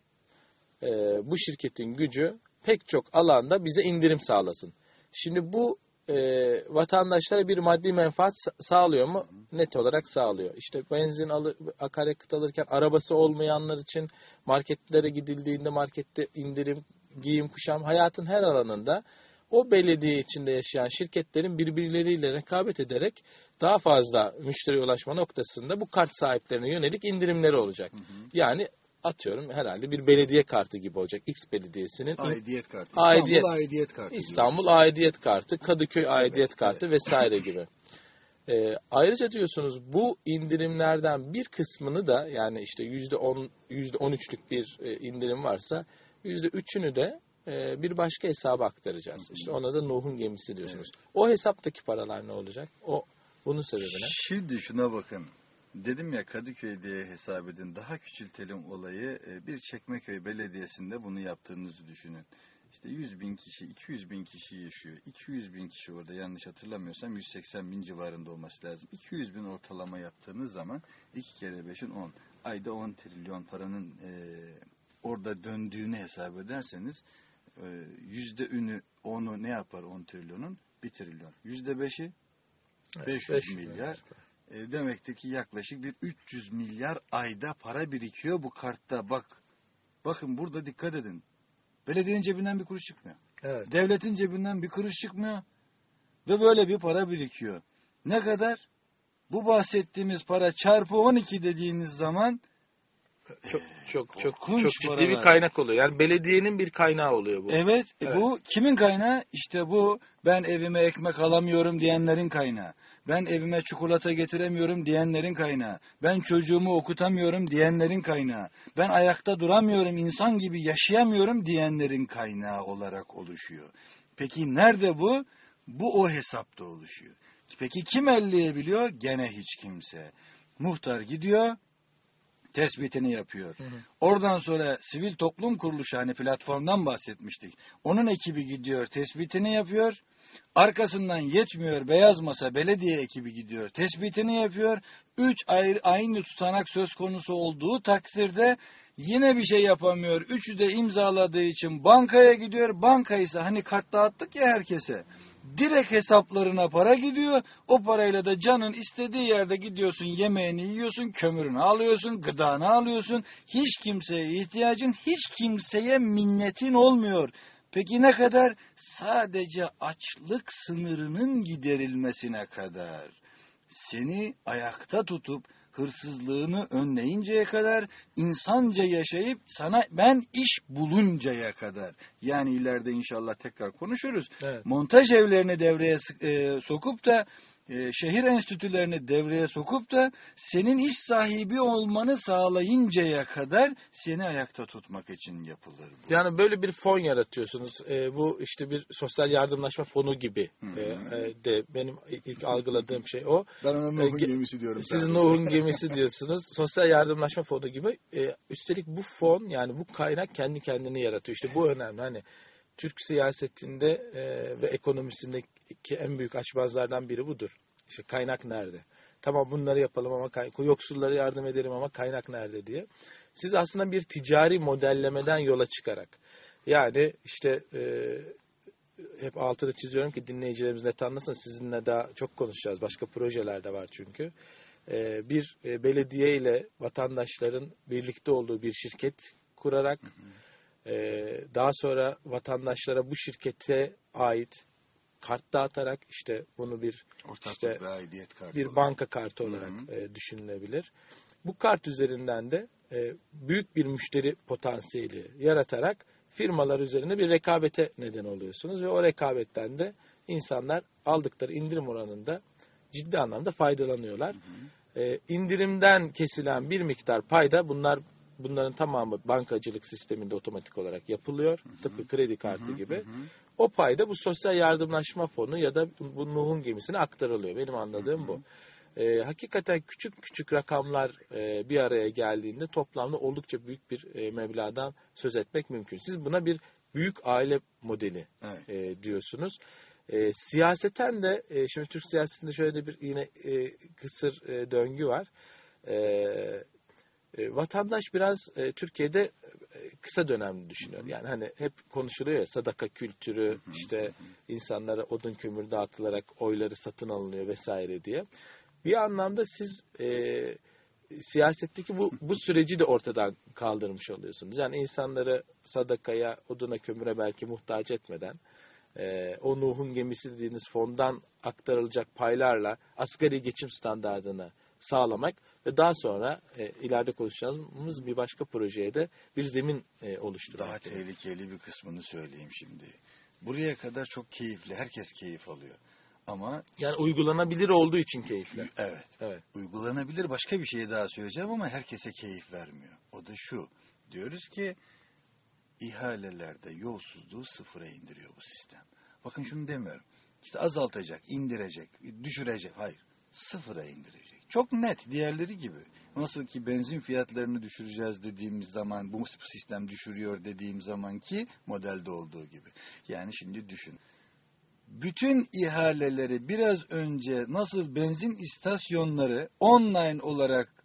e, bu şirketin gücü pek çok alanda bize indirim sağlasın. Şimdi bu e, vatandaşlara bir maddi menfaat sa- sağlıyor mu? Net olarak sağlıyor. İşte benzin alı, akaryakıt alırken arabası olmayanlar için marketlere gidildiğinde markette indirim, giyim, kuşam hayatın her alanında o belediye içinde yaşayan şirketlerin birbirleriyle rekabet ederek daha fazla müşteriye ulaşma noktasında bu kart sahiplerine yönelik indirimleri olacak. Yani atıyorum herhalde bir belediye kartı gibi olacak. X belediyesinin Aidiyet kartı. Aidiyet. İstanbul aidiyet kartı. İstanbul aidiyet kartı, Kadıköy aidiyet Evet, kartı vesaire gibi. [laughs] Ee, ayrıca diyorsunuz bu indirimlerden bir kısmını da yani işte yüzde on, yüzde on üçlük bir e, indirim varsa yüzde üçünü de e, bir başka hesaba aktaracağız. İşte ona da Nuh'un gemisi diyorsunuz. O hesaptaki paralar ne olacak? O bunun sebebi ne? Şimdi şuna bakın. Dedim ya Kadıköy diye hesap edin. Daha küçültelim olayı. Ee, Bir Çekmeköy Belediyesi'nde bunu yaptığınızı düşünün. İşte 100 bin kişi, 200 bin kişi yaşıyor. 200 bin kişi orada yanlış hatırlamıyorsam 180 bin civarında olması lazım. 200 bin ortalama yaptığınız zaman 2 kere 5'in 10. Ayda 10 trilyon paranın e, orada döndüğünü hesap ederseniz e, yüzde ünü 10'u ne yapar 10 trilyonun? 1 trilyon. Yüzde 5'i 500 500 milyar. E, demektir ki yaklaşık bir 300 milyar ayda para birikiyor bu kartta. Bak, bakın burada dikkat edin. Belediyenin cebinden bir kuruş çıkmıyor. Evet. Devletin cebinden bir kuruş çıkmıyor. Ve böyle bir para birikiyor. Ne kadar? Bu bahsettiğimiz para çarpı 12 dediğiniz zaman Çok çok çok Korkunç çok ciddi paralar. bir kaynak oluyor. Yani belediyenin bir kaynağı oluyor bu. evet, e, Evet. bu kimin kaynağı? İşte bu ben evime ekmek alamıyorum diyenlerin kaynağı. Ben evime çikolata getiremiyorum diyenlerin kaynağı. Ben çocuğumu okutamıyorum diyenlerin kaynağı. Ben ayakta duramıyorum, insan gibi yaşayamıyorum diyenlerin kaynağı olarak oluşuyor. Peki nerede bu? Bu o hesapta oluşuyor. Peki kim elleyebiliyor? Gene hiç kimse. Muhtar gidiyor, tespitini yapıyor. Hı hı. Oradan sonra sivil toplum kuruluşu hani platformdan bahsetmiştik. Onun ekibi gidiyor, tespitini yapıyor. Arkasından yetmiyor beyaz masa belediye ekibi gidiyor, tespitini yapıyor. Üç ayrı, aynı tutanak söz konusu olduğu takdirde yine bir şey yapamıyor. Üçü de imzaladığı için bankaya gidiyor. Banka ise hani kart dağıttık ya herkese. Direkt hesaplarına para gidiyor. O parayla da canın istediği yerde gidiyorsun, yemeğini yiyorsun, kömürünü alıyorsun, gıdanı alıyorsun. Hiç kimseye ihtiyacın, hiç kimseye minnetin olmuyor. Peki ne kadar? Sadece açlık sınırının giderilmesine kadar. Seni ayakta tutup hırsızlığını önleyinceye kadar, insanca yaşayıp sana ben iş buluncaya kadar. Yani ileride inşallah tekrar konuşuruz. Evet. Montaj evlerini devreye e, sokup da e, şehir enstitülerini devreye sokup da senin iş sahibi olmanı sağlayıncaya kadar seni ayakta tutmak için yapılır bu. Yani böyle bir fon yaratıyorsunuz. E, bu işte bir sosyal yardımlaşma fonu gibi Hı. e, e, de benim ilk algıladığım şey o. Ben ona Nuh'un Ge- gemisi diyorum. Siz Nuh'un [laughs] gemisi diyorsunuz. Sosyal yardımlaşma fonu gibi. E, üstelik bu fon yani bu kaynak kendi kendini yaratıyor. İşte bu önemli. Hani Türk siyasetinde e, ve ekonomisindeki en büyük açmazlardan biri budur. İşte kaynak nerede? Tamam bunları yapalım ama kay- yoksullara yardım edelim ama kaynak nerede diye. Siz aslında bir ticari modellemeden yola çıkarak yani işte e, hep altını çiziyorum ki dinleyicilerimiz net anlasın. Sizinle daha çok konuşacağız. Başka projeler de var çünkü. E, bir e, belediye ile vatandaşların birlikte olduğu bir şirket kurarak e, daha sonra vatandaşlara bu şirkete ait kart dağıtarak işte bunu bir Ortaklık işte bir olarak. banka kartı Hı hı. olarak e, düşünülebilir. Bu kart üzerinden de e, büyük bir müşteri potansiyeli yaratarak firmalar üzerinde bir rekabete neden oluyorsunuz ve o rekabetten de insanlar aldıkları indirim oranında ciddi anlamda faydalanıyorlar. E, indirimden kesilen bir miktar payda bunlar bunların tamamı bankacılık sisteminde otomatik olarak yapılıyor. Tıpkı kredi kartı gibi. O payda bu sosyal yardımlaşma fonu ya da bu Nuh'un gemisine aktarılıyor. Benim anladığım bu. E, hakikaten küçük küçük rakamlar e, bir araya geldiğinde toplamda oldukça büyük bir e, meblağdan söz etmek mümkün. Siz buna bir büyük aile modeli Evet. e, diyorsunuz. E, siyaseten de e, şimdi Türk siyasetinde şöyle de bir yine e, kısır e, döngü var. E, vatandaş biraz e, Türkiye'de e, kısa dönemli düşünüyor. Yani hani hep konuşuluyor ya sadaka kültürü işte insanlara odun kömür dağıtılarak oyları satın alınıyor vesaire diye. Bir anlamda siz e, siyasetteki bu bu süreci de ortadan kaldırmış oluyorsunuz. Yani insanları sadakaya, oduna, kömüre belki muhtaç etmeden e, o Nuh'un gemisi dediğiniz fondan aktarılacak paylarla asgari geçim standartını sağlamak ve daha sonra e, ileride konuşacağımız bir başka projeye de bir zemin e, oluşturmak. Daha tehlikeli bir kısmını söyleyeyim şimdi. Buraya kadar çok keyifli. Herkes keyif alıyor. Ama Yani uygulanabilir olduğu için keyifli. evet Evet. uygulanabilir başka bir şey daha söyleyeceğim ama herkese keyif vermiyor. O da şu. Diyoruz ki ihalelerde yolsuzluğu sıfıra indiriyor bu sistem. Bakın şunu demiyorum. İşte azaltacak, indirecek, düşürecek. Hayır. Sıfıra indirecek. Çok net diğerleri gibi. Nasıl ki benzin fiyatlarını düşüreceğiz dediğimiz zaman bu sistem düşürüyor dediğim zaman ki modelde olduğu gibi. Yani şimdi düşün. Bütün ihaleleri biraz önce nasıl benzin istasyonları online olarak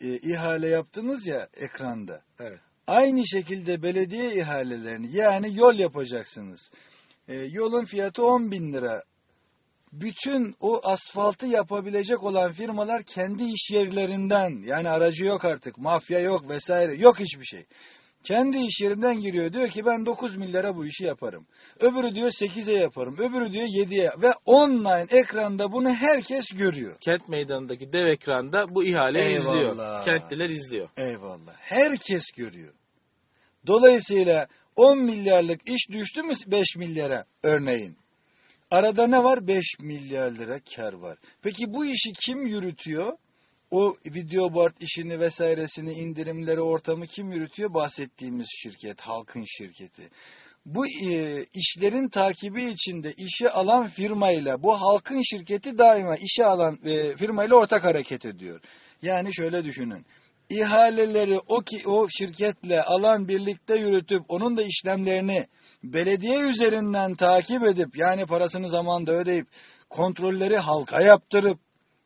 e, ihale yaptınız ya ekranda. Evet. Aynı şekilde belediye ihalelerini yani yol yapacaksınız. E, yolun fiyatı 10 bin lira. Bütün o asfaltı yapabilecek olan firmalar kendi iş yerlerinden yani aracı yok artık mafya yok vesaire yok hiçbir şey. Kendi iş yerinden giriyor diyor ki ben 9 milyara bu işi yaparım. Öbürü diyor 8'e yaparım. Öbürü diyor 7'ye ve online ekranda bunu herkes görüyor. Kent meydanındaki dev ekranda bu Eyvallah. izliyor. Kentliler izliyor. Eyvallah. Herkes görüyor. Dolayısıyla 10 milyarlık iş düştü mü 5 milyara örneğin? Arada ne var? 5 milyar lira kar var. Peki bu işi kim yürütüyor? O video board işini vesairesini indirimleri ortamı kim yürütüyor? Bahsettiğimiz şirket, halkın şirketi. Bu e, işlerin takibi içinde işi alan firmayla bu halkın şirketi daima işe alan e, firmayla ortak hareket ediyor. Yani şöyle düşünün. İhaleleri o ki o şirketle alan birlikte yürütüp onun da işlemlerini belediye üzerinden takip edip yani parasını zamanında ödeyip kontrolleri halka yaptırıp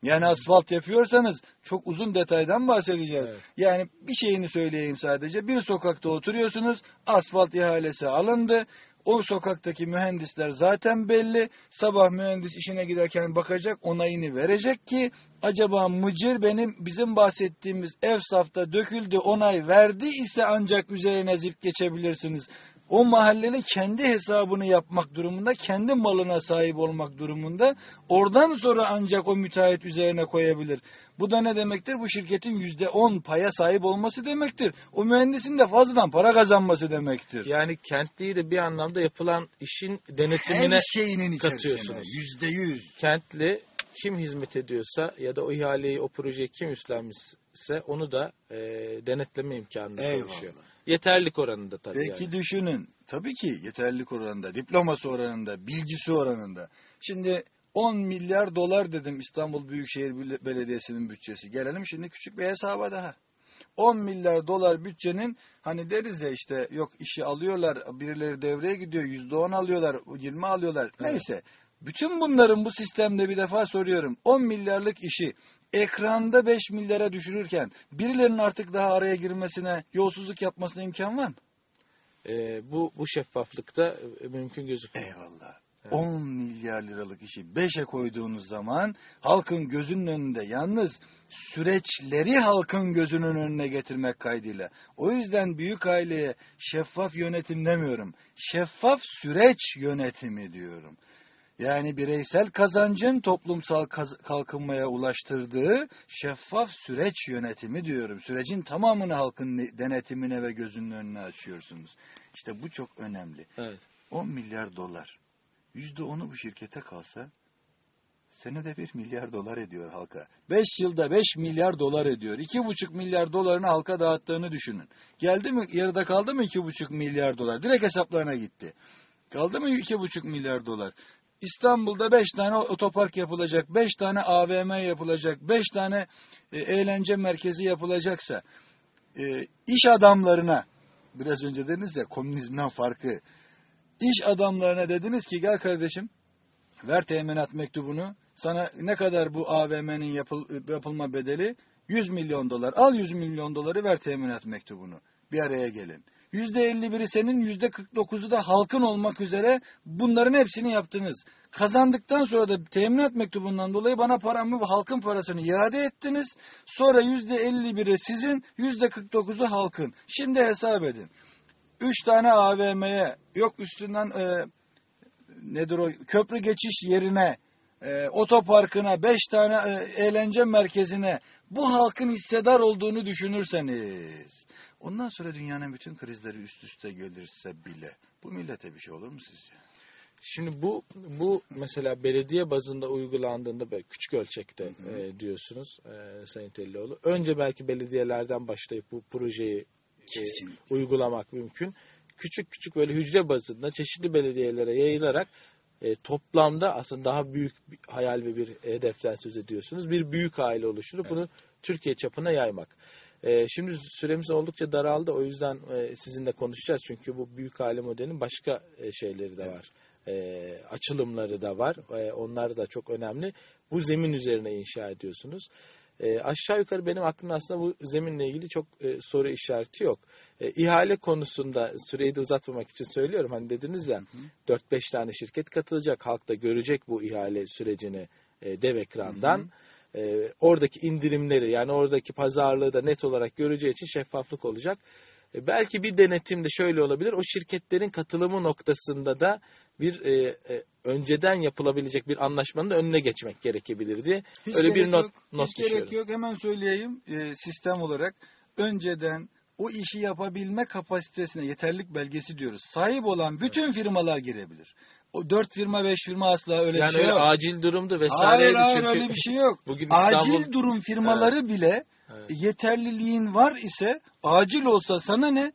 yani asfalt yapıyorsanız çok uzun detaydan bahsedeceğiz. Evet. Yani bir şeyini söyleyeyim sadece. Bir sokakta oturuyorsunuz. Asfalt ihalesi alındı. O sokaktaki mühendisler zaten belli. Sabah mühendis işine giderken bakacak, onayını verecek ki acaba mıcır benim bizim bahsettiğimiz ev safta döküldü, onay verdi ise ancak üzerine zip geçebilirsiniz. O mahalleli kendi hesabını yapmak durumunda, kendi malına sahip olmak durumunda. Oradan sonra ancak o müteahhit üzerine koyabilir. Bu da ne demektir? Bu şirketin yüzde on paya sahip olması demektir. O mühendisin de fazladan para kazanması demektir. Yani kentliyi de bir anlamda yapılan işin denetimine Her şeyinin katıyorsunuz. Yüzde yüz. kentli kim hizmet ediyorsa ya da o ihaleyi, o projeyi kim üstlenmişse onu da e, denetleme kavuşuyor. Eyvallah. Yeterlik oranında tabii Peki yani. düşünün. Tabii ki yeterlilik oranında, diploması oranında, bilgisi oranında. Şimdi 10 milyar dolar dedim İstanbul Büyükşehir Bel- Belediyesi'nin bütçesi. Gelelim şimdi küçük bir hesaba daha. 10 milyar dolar bütçenin hani deriz ya işte yok işi alıyorlar birileri devreye gidiyor %10 alıyorlar 20 alıyorlar neyse. Bütün bunların bu sistemde bir defa soruyorum 10 milyarlık işi ekranda 5 milyara düşürürken birilerinin artık daha araya girmesine, yolsuzluk yapmasına imkan var mı? E, bu bu şeffaflıkta e, mümkün gözüküyor. Eyvallah. Evet. 10 milyar liralık işi 5'e koyduğunuz zaman halkın gözünün önünde yalnız süreçleri halkın gözünün önüne getirmek kaydıyla. O yüzden büyük aileye şeffaf yönetim demiyorum. Şeffaf süreç yönetimi diyorum. Yani bireysel kazancın toplumsal kaz- kalkınmaya ulaştırdığı şeffaf süreç yönetimi diyorum. Sürecin tamamını halkın ne- denetimine ve gözünün önüne açıyorsunuz. İşte bu çok önemli. Evet. 10 milyar dolar. Yüzde onu bu şirkete kalsa senede 1 milyar dolar ediyor halka. 5 yılda 5 milyar dolar ediyor. 2,5 milyar dolarını halka dağıttığını düşünün. Geldi mi yarıda kaldı mı 2,5 milyar dolar? Direkt hesaplarına gitti. Kaldı mı 2,5 milyar dolar? İstanbul'da 5 tane otopark yapılacak, 5 tane AVM yapılacak, 5 tane e, eğlence merkezi yapılacaksa e, iş adamlarına biraz önce dediniz ya komünizmden farkı İş adamlarına dediniz ki gel kardeşim ver teminat mektubunu. Sana ne kadar bu AVM'nin yapıl, yapılma bedeli? 100 milyon dolar. Al 100 milyon doları ver teminat mektubunu. Bir araya gelin. %51'i senin, %49'u da halkın olmak üzere bunların hepsini yaptınız. Kazandıktan sonra da teminat mektubundan dolayı bana paramı ve halkın parasını iade ettiniz. Sonra %51'i sizin, %49'u halkın. Şimdi hesap edin. Üç tane AVM'ye yok üstünden e, nedir o köprü geçiş yerine e, otoparkına beş tane e, eğlence merkezine bu halkın hissedar olduğunu düşünürseniz ondan sonra dünyanın bütün krizleri üst üste gelirse bile bu millete bir şey olur mu sizce? Şimdi bu bu mesela belediye bazında uygulandığında böyle küçük ölçekte Hı hı. e, diyorsunuz e, Sayın Tellioğlu. Önce belki belediyelerden başlayıp bu projeyi e, uygulamak mümkün. Küçük küçük böyle hücre bazında çeşitli belediyelere yayılarak e, toplamda aslında daha büyük bir hayal ve bir hedeften söz ediyorsunuz. Bir büyük aile oluşturup bunu Türkiye çapına yaymak. E, şimdi süremiz oldukça daraldı. O yüzden e, sizinle konuşacağız. Çünkü bu büyük aile modelinin başka e, şeyleri de var. E, açılımları da var. E, onlar da çok önemli. Bu zemin üzerine inşa ediyorsunuz. E, aşağı yukarı benim aklımda aslında bu zeminle ilgili çok e, soru işareti yok. E, ihale konusunda süreyi de uzatmamak için söylüyorum. Hani dediniz ya 4-5 tane şirket katılacak. Halk da görecek bu ihale sürecini e, dev ekrandan. E, oradaki indirimleri yani oradaki pazarlığı da net olarak göreceği için şeffaflık olacak. E, belki bir denetim de şöyle olabilir. O şirketlerin katılımı noktasında da bir e, e, önceden yapılabilecek bir anlaşmanın da önüne geçmek gerekebilir diye Hiç öyle bir not yok, not hiç düşüyorum. gerek yok. Hemen söyleyeyim e, sistem olarak. Önceden o işi yapabilme kapasitesine yeterlik belgesi diyoruz. Sahip olan bütün firmalar girebilir. O dört firma beş firma asla öyle yani bir şey öyle yok. acil durumdu vesaireydi Hayır hayır çünkü. öyle bir şey yok. Bugün İstanbul Acil durum firmaları bile Evet. yeterliliğin var ise acil olsa sana ne?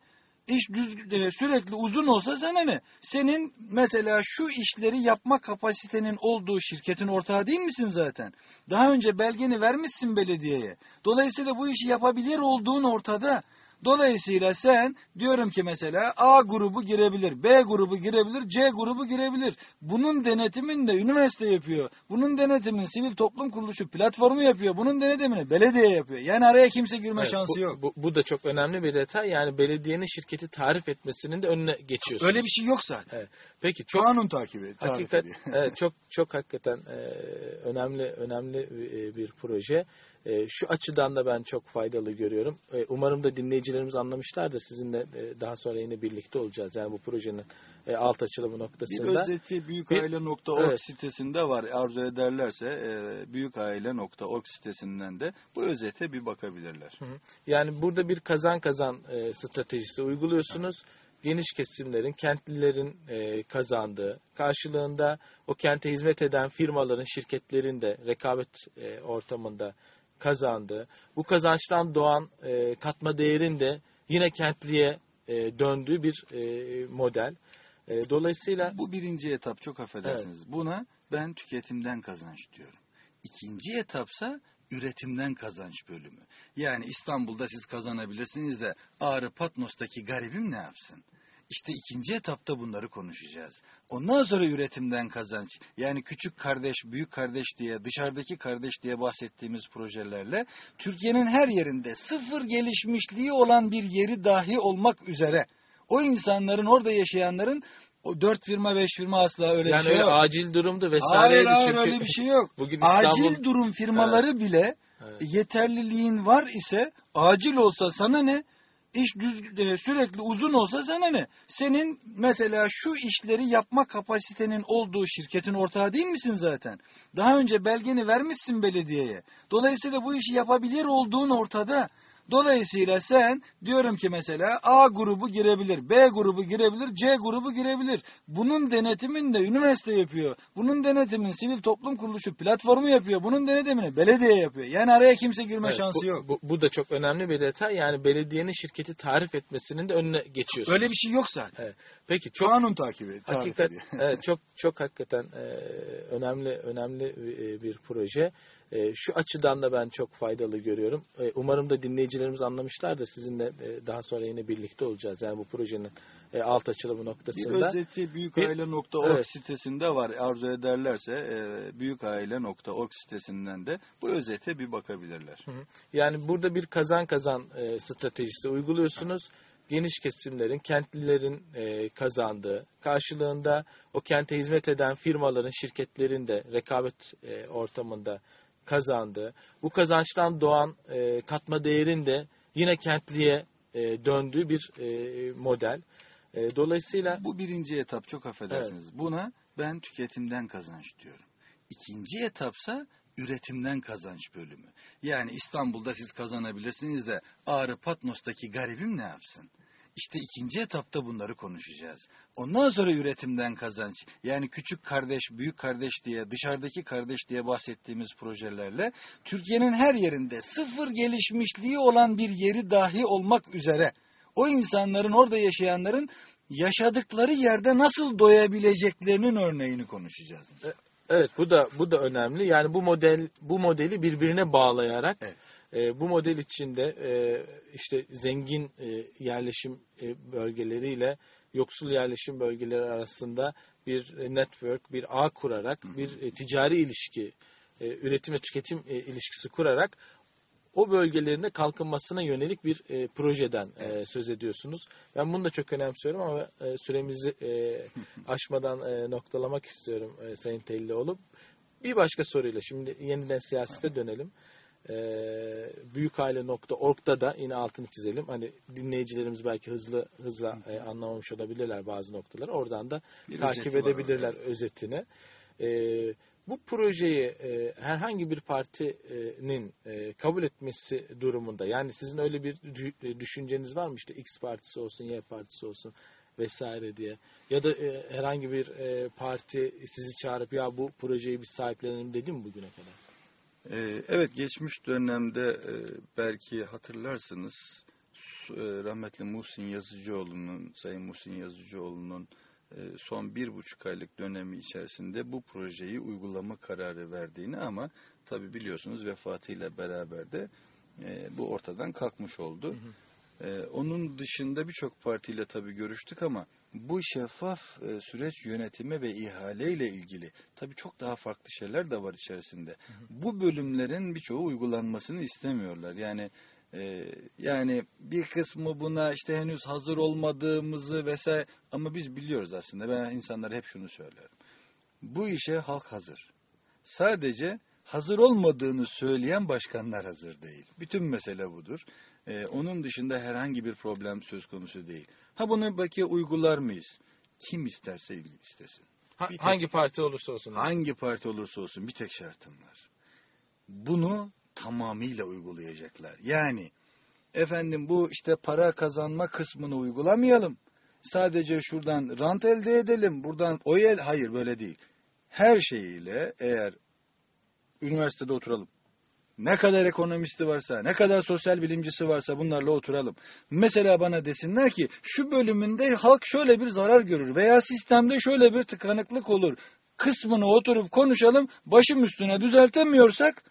İş düz, e, sürekli uzun olsa sana ne? Senin mesela şu işleri yapma kapasitenin olduğu şirketin ortağı değil misin zaten? Daha önce belgeni vermişsin belediyeye. Dolayısıyla bu işi yapabilir olduğun ortada. Dolayısıyla sen diyorum ki mesela A grubu girebilir, B grubu girebilir, C grubu girebilir. Bunun denetimini de üniversite yapıyor. Bunun denetimini sivil toplum kuruluşu platformu yapıyor. Bunun denetimini belediye yapıyor. Yani araya kimse girme Evet, şansı bu, yok. Bu, bu da çok önemli bir detay. Yani belediyenin şirketi tarif etmesinin de önüne geçiyorsunuz. Öyle bir şey yok zaten. Peki çok Kanun takibi. Hakikat, [laughs] evet, çok çok hakikaten e, önemli önemli e, bir proje. E, şu açıdan da ben çok faydalı görüyorum. E, umarım da dinleyicilerimiz anlamışlardır. Sizinle e, daha sonra yine birlikte olacağız. Yani bu projenin e, alt açılımı Bir noktasında. özeti büyükaile.org Evet. sitesinde var. Arzu ederlerse e, büyükaile.org sitesinden de bu özete bir bakabilirler. Hı hı. Yani burada bir kazan kazan stratejisi uyguluyorsunuz. Geniş kesimlerin, kentlilerin e, kazandığı, karşılığında o kente hizmet eden firmaların, şirketlerin de rekabet e, ortamında kazandığı, bu kazançtan doğan e, katma değerin de yine kentliye e, döndüğü bir e, model. E, dolayısıyla Bu birinci etap çok affedersiniz. Buna ben tüketimden kazanç diyorum. İkinci etapsa üretimden kazanç bölümü. Yani İstanbul'da siz kazanabilirsiniz de Ağrı Patnos'taki garibim ne yapsın? İşte ikinci etapta bunları konuşacağız. Ondan sonra üretimden kazanç. Yani küçük kardeş, büyük kardeş diye, dışarıdaki kardeş diye bahsettiğimiz projelerle Türkiye'nin her yerinde sıfır gelişmişliği olan bir yeri dahi olmak üzere o insanların orada yaşayanların o dört firma beş firma asla öyle yani bir şey öyle yok. acil durumdu vesaire. Hayır hayır çünkü öyle bir şey yok. [laughs] Bugün Acil İstanbul durum firmaları bile Evet. yeterliliğin var ise acil olsa sana ne? İş düz, e, sürekli uzun olsa sana ne? Senin mesela şu işleri yapma kapasitenin olduğu şirketin ortağı değil misin zaten? Daha önce belgeni vermişsin belediyeye. Dolayısıyla bu işi yapabilir olduğun ortada. Dolayısıyla sen diyorum ki mesela A grubu girebilir, B grubu girebilir, C grubu girebilir. Bunun denetimini de üniversite yapıyor. Bunun denetimini sivil toplum kuruluşu platformu yapıyor. Bunun denetimini belediye yapıyor. Yani araya kimse girme Evet, şansı bu, yok. Bu, bu da çok önemli bir detay. Yani belediyenin şirketi tarif etmesinin de önüne geçiyorsun. Öyle bir şey yok zaten. Peki çok Kanun takibi. Hakikat, evet, çok çok hakikaten e, önemli önemli bir proje. E, şu açıdan da ben çok faydalı görüyorum. E, umarım da dinleyicilerimiz anlamışlardır. Sizinle e, daha sonra yine birlikte olacağız. Yani bu projenin e, alt açılımı Bir noktasında. özeti büyükaile.org Evet. sitesinde var. Arzu ederlerse e, büyükaile.org sitesinden de bu özete bir bakabilirler. Hı hı. Yani burada bir kazan kazan e, stratejisi uyguluyorsunuz. Geniş kesimlerin, kentlilerin e, kazandığı, karşılığında o kente hizmet eden firmaların, şirketlerin de rekabet e, ortamında kazandığı, bu kazançtan doğan e, katma değerin de yine kentliye e, döndüğü bir e, model. E, dolayısıyla Bu birinci etap çok affedersiniz. Buna ben tüketimden kazanç diyorum. İkinci etapsa üretimden kazanç bölümü. Yani İstanbul'da siz kazanabilirsiniz de Ağrı Patmos'taki garibim ne yapsın? İşte ikinci etapta bunları konuşacağız. Ondan sonra üretimden kazanç. Yani küçük kardeş, büyük kardeş diye, dışarıdaki kardeş diye bahsettiğimiz projelerle Türkiye'nin her yerinde sıfır gelişmişliği olan bir yeri dahi olmak üzere o insanların orada yaşayanların yaşadıkları yerde nasıl doyabileceklerinin örneğini konuşacağız. Evet bu da bu da önemli. Yani bu model bu modeli birbirine bağlayarak Evet. E, bu model içinde e, işte zengin e, yerleşim e, bölgeleriyle yoksul yerleşim bölgeleri arasında bir network, bir ağ kurarak, bir e, ticari ilişki, e, üretim ve tüketim e, ilişkisi kurarak o bölgelerinde kalkınmasına yönelik bir e, projeden e, söz ediyorsunuz. Ben bunu da çok önemsiyorum ama e, süremizi e, [laughs] aşmadan e, noktalamak istiyorum e, Sayın Tellioğlu. Bir başka soruyla şimdi yeniden siyasete dönelim. E, büyükaile.org'da da yine altını çizelim. Hani dinleyicilerimiz belki hızlı hızla e, anlamamış olabilirler bazı noktaları. Oradan da Bir takip edebilirler orada. özetini. E, bu projeyi e, herhangi bir partinin e, kabul etmesi durumunda yani sizin öyle bir e, düşünceniz var mı işte X partisi olsun Y partisi olsun vesaire diye ya da e, herhangi bir e, parti sizi çağırıp ya bu projeyi biz sahiplenelim dedi mi bugüne kadar? Ee, evet geçmiş dönemde e, belki hatırlarsınız e, rahmetli Muhsin Yazıcıoğlu'nun, Sayın Muhsin Yazıcıoğlu'nun e, son bir buçuk aylık dönemi içerisinde bu projeyi uygulama kararı verdiğini ama tabi biliyorsunuz vefatıyla beraber de bu ortadan kalkmış oldu. E, onun dışında birçok partiyle tabi görüştük ama bu şeffaf e, süreç yönetimi ve ihale ile ilgili tabi çok daha farklı şeyler de var içerisinde. Bu bölümlerin birçoğu uygulanmasını istemiyorlar. Yani e, yani bir kısmı buna işte henüz hazır olmadığımızı vesaire ama biz biliyoruz aslında. Ben insanlara hep şunu söylerim. Bu işe halk hazır. Sadece hazır olmadığını söyleyen başkanlar hazır değil. Bütün mesele budur. Ee, onun dışında herhangi bir problem söz konusu değil. Ha bunu belki uygular mıyız? Kim isterse istesin. Ha- tek- hangi parti olursa olsun. Hangi parti olursa olsun bir tek şartım var. Bunu tamamıyla uygulayacaklar. Yani efendim bu işte para kazanma kısmını uygulamayalım. Sadece şuradan rant elde edelim. Buradan oy el hayır böyle değil. Her şeyiyle eğer üniversitede oturalım. Ne kadar ekonomisti varsa, ne kadar sosyal bilimcisi varsa bunlarla oturalım. Mesela bana desinler ki şu bölümünde halk şöyle bir zarar görür veya sistemde şöyle bir tıkanıklık olur. Kısmını oturup konuşalım, başım üstüne düzeltemiyorsak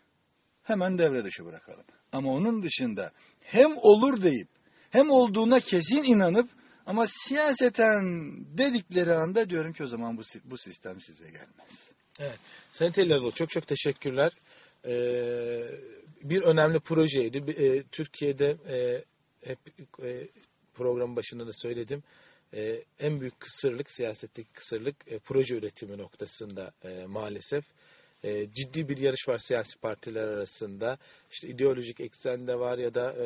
hemen devre dışı bırakalım. Ama onun dışında hem olur deyip hem olduğuna kesin inanıp Ama siyaseten dedikleri anda diyorum ki o zaman bu, bu sistem size gelmez. Sayın Telleroğlu çok çok teşekkürler. Ee, bir önemli projeydi. E, Türkiye'de e, hep e, programın başında da söyledim. En büyük kısırlık, siyasetteki kısırlık proje üretimi noktasında maalesef. Ciddi bir yarış var siyasi partiler arasında. İşte ideolojik eksende var ya da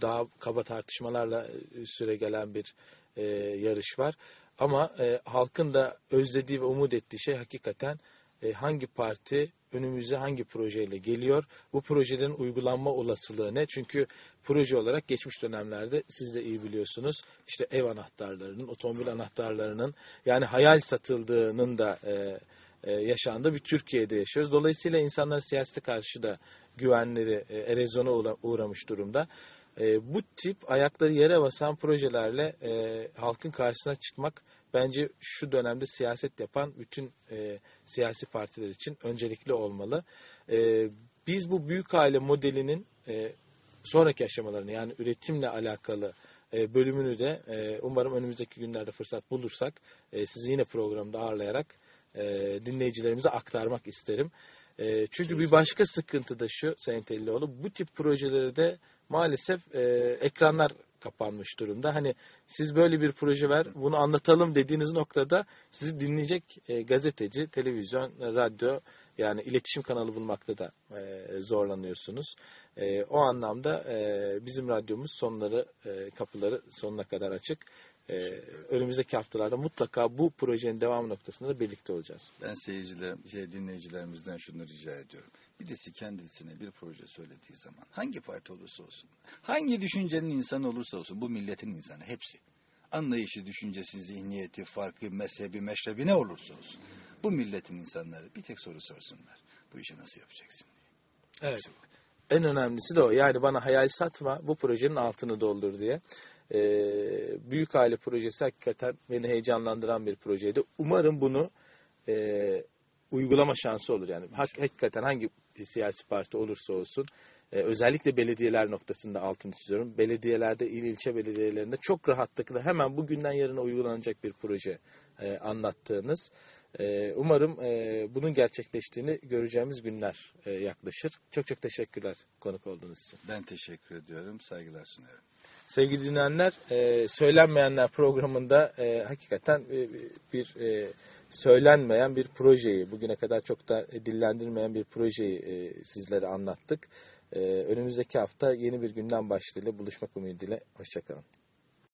daha kaba tartışmalarla süre gelen bir yarış var. Ama e, halkın da özlediği ve umut ettiği şey hakikaten e, hangi parti önümüze hangi projeyle geliyor? Bu projelerin uygulanma olasılığı ne? Çünkü proje olarak geçmiş dönemlerde siz de iyi biliyorsunuz işte ev anahtarlarının, otomobil anahtarlarının yani hayal satıldığının da e, e, yaşandığı bir Türkiye'de yaşıyoruz. Dolayısıyla insanların siyasete karşı da güvenleri e, erozyona uğra- uğramış durumda. E, bu tip ayakları yere basan projelerle e, halkın karşısına çıkmak bence şu dönemde siyaset yapan bütün e, siyasi partiler için öncelikli olmalı. E, biz bu büyük aile modelinin e, sonraki aşamalarını yani üretimle alakalı e, bölümünü de e, umarım önümüzdeki günlerde fırsat bulursak e, sizi yine programda ağırlayarak dinleyicilerimize aktarmak isterim. Çünkü bir başka sıkıntı da şu Sayın Tellioğlu bu tip projeleri de maalesef ekranlar kapanmış durumda. Hani siz böyle bir proje ver, bunu anlatalım dediğiniz noktada sizi dinleyecek e, gazeteci, televizyon, radyo yani iletişim kanalı bulmakta da e, zorlanıyorsunuz. E, o anlamda e, bizim radyomuz sonları, e, kapıları sonuna kadar açık. E, önümüzdeki haftalarda mutlaka bu projenin devam noktasında da birlikte olacağız. Ben seyirciler, şey, dinleyicilerimizden şunu rica ediyorum. Birisi kendisine bir proje söylediği zaman hangi parti olursa olsun, hangi düşüncenin insanı olursa olsun bu milletin insanı hepsi. Anlayışı, düşüncesi, zihniyeti, farkı, mezhebi, meşrebi ne olursa olsun. Bu milletin insanları bir tek soru sorsunlar. Bu işi nasıl yapacaksın? diye. Evet. En önemlisi de o. Yani bana hayal satma, bu projenin altını doldur diye. Ee, büyük aile projesi hakikaten beni heyecanlandıran bir projeydi. Umarım bunu e, uygulama şansı olur. Yani hak, hakikaten hangi siyasi parti olursa olsun e, özellikle belediyeler noktasında altını çiziyorum. Belediyelerde, il ilçe belediyelerinde çok rahatlıkla hemen bugünden yarına uygulanacak bir proje e, anlattığınız. E, umarım e, bunun gerçekleştiğini göreceğimiz günler e, yaklaşır. Çok çok teşekkürler konuk olduğunuz için. Ben teşekkür ediyorum, saygılar sunuyorum. Sevgili dinleyenler, e, Söylenmeyenler programında e, hakikaten e, bir e, söylenmeyen bir projeyi, bugüne kadar çok da dillendirmeyen bir projeyi e, sizlere anlattık. E, önümüzdeki hafta yeni bir günden başlığıyla buluşmak umuduyla. Hoşçakalın.